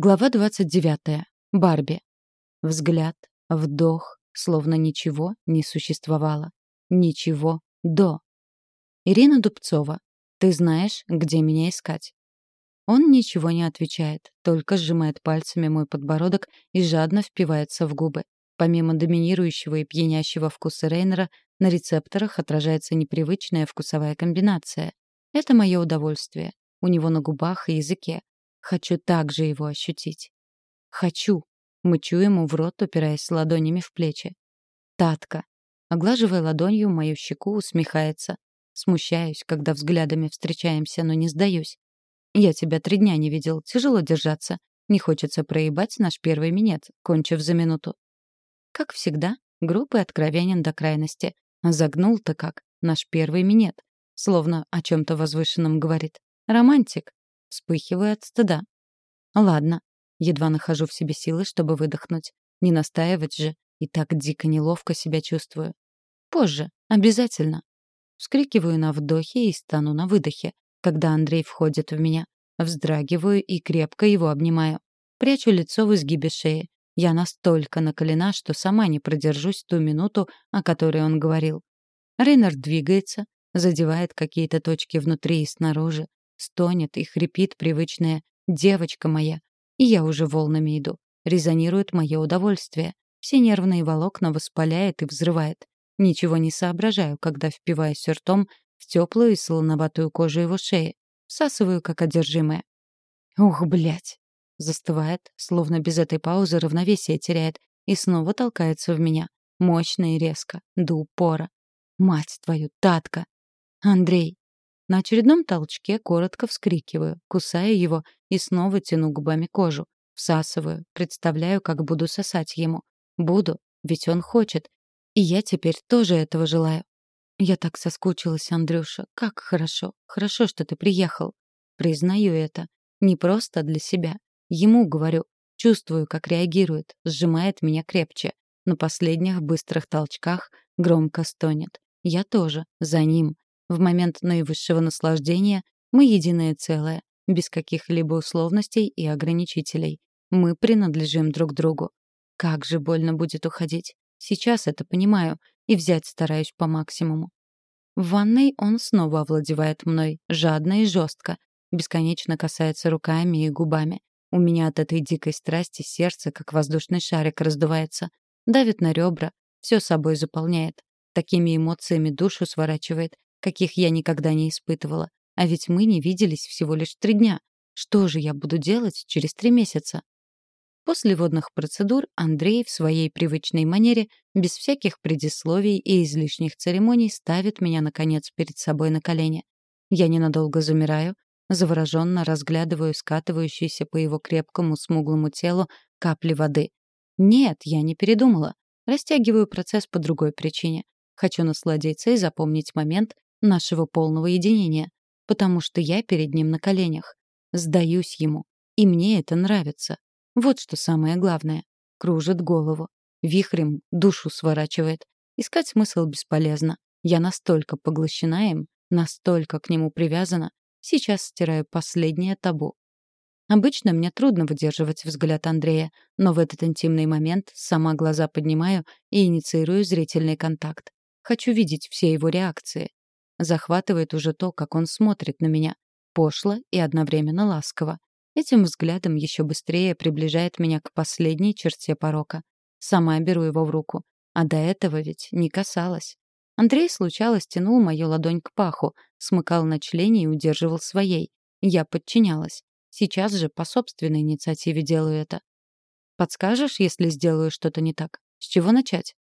Глава 29. Барби. Взгляд, вдох, словно ничего не существовало. Ничего до. Ирина Дубцова. Ты знаешь, где меня искать? Он ничего не отвечает, только сжимает пальцами мой подбородок и жадно впивается в губы. Помимо доминирующего и пьянящего вкуса Рейнера, на рецепторах отражается непривычная вкусовая комбинация. Это мое удовольствие. У него на губах и языке, Хочу также его ощутить. Хочу. Мычу ему в рот, упираясь ладонями в плечи. Татка. Оглаживая ладонью мою щеку, усмехается. Смущаюсь, когда взглядами встречаемся, но не сдаюсь. Я тебя три дня не видел, тяжело держаться. Не хочется проебать наш первый минет, кончив за минуту. Как всегда, группы откровенен до крайности. Загнул-то как, наш первый минет. Словно о чем-то возвышенном говорит. Романтик. Вспыхиваю от стыда. Ладно. Едва нахожу в себе силы, чтобы выдохнуть. Не настаивать же. И так дико неловко себя чувствую. Позже. Обязательно. Вскрикиваю на вдохе и стану на выдохе, когда Андрей входит в меня. Вздрагиваю и крепко его обнимаю. Прячу лицо в изгибе шеи. Я настолько наколена, что сама не продержусь ту минуту, о которой он говорил. Рейнер двигается, задевает какие-то точки внутри и снаружи, Стонет и хрипит привычная «девочка моя». И я уже волнами иду. Резонирует мое удовольствие. Все нервные волокна воспаляет и взрывает. Ничего не соображаю, когда впиваюсь ртом в теплую и солоноватую кожу его шеи. Всасываю, как одержимая. Ух, блядь. Застывает, словно без этой паузы равновесие теряет, и снова толкается в меня. Мощно и резко, до упора. Мать твою, Татка! Андрей, на очередном толчке коротко вскрикиваю, кусаю его и снова тяну губами кожу. Всасываю, представляю, как буду сосать ему. Буду, ведь он хочет. И я теперь тоже этого желаю. Я так соскучилась, Андрюша. Как хорошо. Хорошо, что ты приехал. Признаю это. Не просто для себя. Ему говорю. Чувствую, как реагирует. Сжимает меня крепче. На последних быстрых толчках громко стонет. Я тоже. За ним. В момент наивысшего наслаждения мы единое целое, без каких-либо условностей и ограничителей. Мы принадлежим друг другу. Как же больно будет уходить. Сейчас это понимаю и взять стараюсь по максимуму. В ванной он снова овладевает мной, жадно и жестко, бесконечно касается руками и губами. У меня от этой дикой страсти сердце, как воздушный шарик, раздувается. Давит на ребра, все собой заполняет. Такими эмоциями душу сворачивает, каких я никогда не испытывала. А ведь мы не виделись всего лишь три дня. Что же я буду делать через три месяца? После водных процедур Андрей в своей привычной манере, без всяких предисловий и излишних церемоний, ставит меня, наконец, перед собой на колени. Я ненадолго замираю, завороженно разглядываю скатывающиеся по его крепкому смуглому телу капли воды. Нет, я не передумала. Растягиваю процесс по другой причине. Хочу насладиться и запомнить момент, нашего полного единения, потому что я перед ним на коленях. Сдаюсь ему. И мне это нравится. Вот что самое главное. Кружит голову. Вихрем душу сворачивает. Искать смысл бесполезно. Я настолько поглощена им, настолько к нему привязана. Сейчас стираю последнее табу. Обычно мне трудно выдерживать взгляд Андрея, но в этот интимный момент сама глаза поднимаю и инициирую зрительный контакт. Хочу видеть все его реакции. Захватывает уже то, как он смотрит на меня. Пошло и одновременно ласково. Этим взглядом еще быстрее приближает меня к последней черте порока. Сама беру его в руку. А до этого ведь не касалась. Андрей случалось тянул мою ладонь к паху, смыкал на члене и удерживал своей. Я подчинялась. Сейчас же по собственной инициативе делаю это. Подскажешь, если сделаю что-то не так? С чего начать?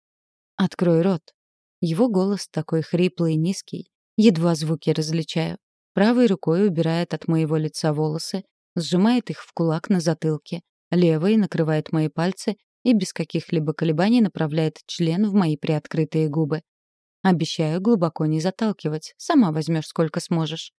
Открой рот. Его голос такой хриплый и низкий, Едва звуки различаю. Правой рукой убирает от моего лица волосы, сжимает их в кулак на затылке. Левой накрывает мои пальцы и без каких-либо колебаний направляет член в мои приоткрытые губы. Обещаю глубоко не заталкивать. Сама возьмешь сколько сможешь.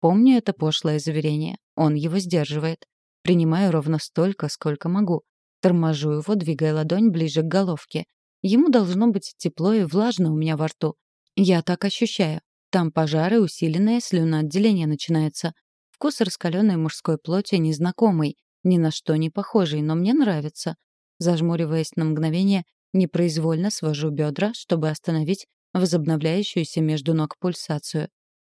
Помню это пошлое заверение. Он его сдерживает. Принимаю ровно столько, сколько могу. Торможу его, двигая ладонь ближе к головке. Ему должно быть тепло и влажно у меня во рту. Я так ощущаю. Там пожары, усиленное слюноотделение начинается. Вкус раскаленной мужской плоти незнакомый, Ни на что не похожий, но мне нравится. Зажмуриваясь на мгновение, непроизвольно свожу бедра, чтобы остановить возобновляющуюся между ног пульсацию.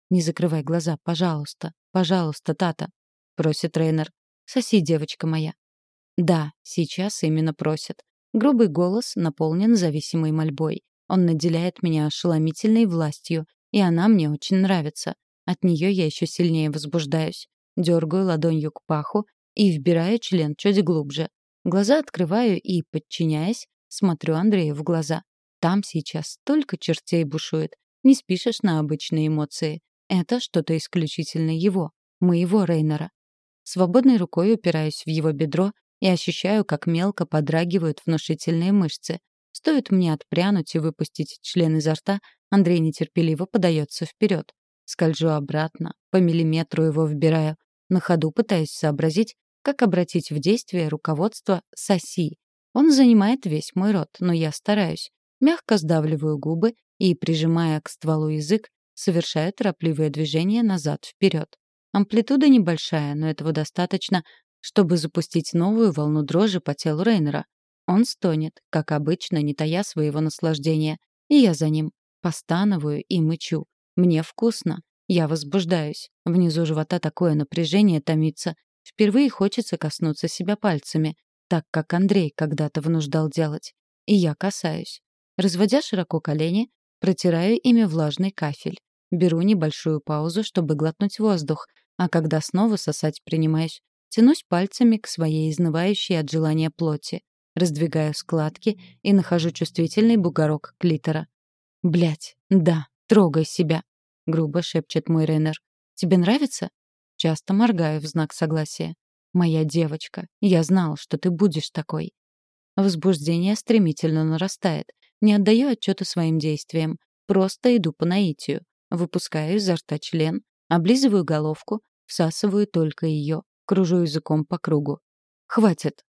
«Не закрывай глаза, пожалуйста, пожалуйста, Тата», — просит тренер. «Соси, девочка моя». Да, сейчас именно просит. Грубый голос наполнен зависимой мольбой. Он наделяет меня ошеломительной властью, и она мне очень нравится. От нее я еще сильнее возбуждаюсь. Дергаю ладонью к паху и вбираю член чуть глубже. Глаза открываю и, подчиняясь, смотрю Андрею в глаза. Там сейчас столько чертей бушует. Не спишешь на обычные эмоции. Это что-то исключительно его, моего Рейнера. Свободной рукой упираюсь в его бедро и ощущаю, как мелко подрагивают внушительные мышцы. Стоит мне отпрянуть и выпустить член изо рта, Андрей нетерпеливо подается вперед. Скольжу обратно, по миллиметру его вбираю, на ходу пытаясь сообразить, как обратить в действие руководство «соси». Он занимает весь мой рот, но я стараюсь. Мягко сдавливаю губы и, прижимая к стволу язык, совершаю торопливое движение назад-вперед. Амплитуда небольшая, но этого достаточно, чтобы запустить новую волну дрожи по телу Рейнера. Он стонет, как обычно, не тая своего наслаждения. И я за ним. Постановую и мычу. Мне вкусно. Я возбуждаюсь. Внизу живота такое напряжение томится. Впервые хочется коснуться себя пальцами, так как Андрей когда-то вынуждал делать. И я касаюсь. Разводя широко колени, протираю ими влажный кафель. Беру небольшую паузу, чтобы глотнуть воздух, а когда снова сосать принимаюсь, тянусь пальцами к своей изнывающей от желания плоти, раздвигаю складки и нахожу чувствительный бугорок клитора. Блять, да, трогай себя. — грубо шепчет мой Рейнер. «Тебе нравится?» Часто моргаю в знак согласия. «Моя девочка, я знал, что ты будешь такой». Возбуждение стремительно нарастает. Не отдаю отчета своим действиям. Просто иду по наитию. Выпускаю изо рта член, облизываю головку, всасываю только ее, кружу языком по кругу. «Хватит!»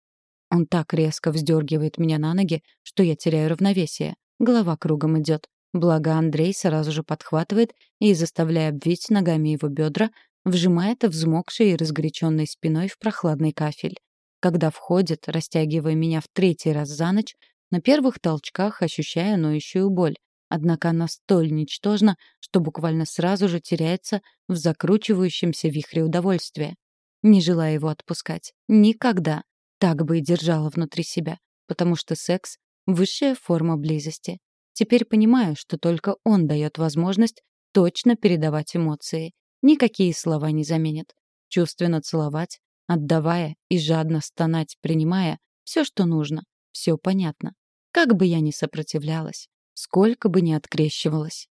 Он так резко вздергивает меня на ноги, что я теряю равновесие. Голова кругом идет. Благо Андрей сразу же подхватывает и, заставляя обвить ногами его бедра, вжимает взмокшей и разгоряченной спиной в прохладный кафель. Когда входит, растягивая меня в третий раз за ночь, на первых толчках ощущаю ноющую боль, однако она столь ничтожна, что буквально сразу же теряется в закручивающемся вихре удовольствия. Не желаю его отпускать. Никогда. Так бы и держала внутри себя, потому что секс — высшая форма близости. Теперь понимаю, что только он дает возможность точно передавать эмоции. Никакие слова не заменят. Чувственно целовать, отдавая и жадно стонать, принимая все, что нужно, все понятно. Как бы я ни сопротивлялась, сколько бы ни открещивалась,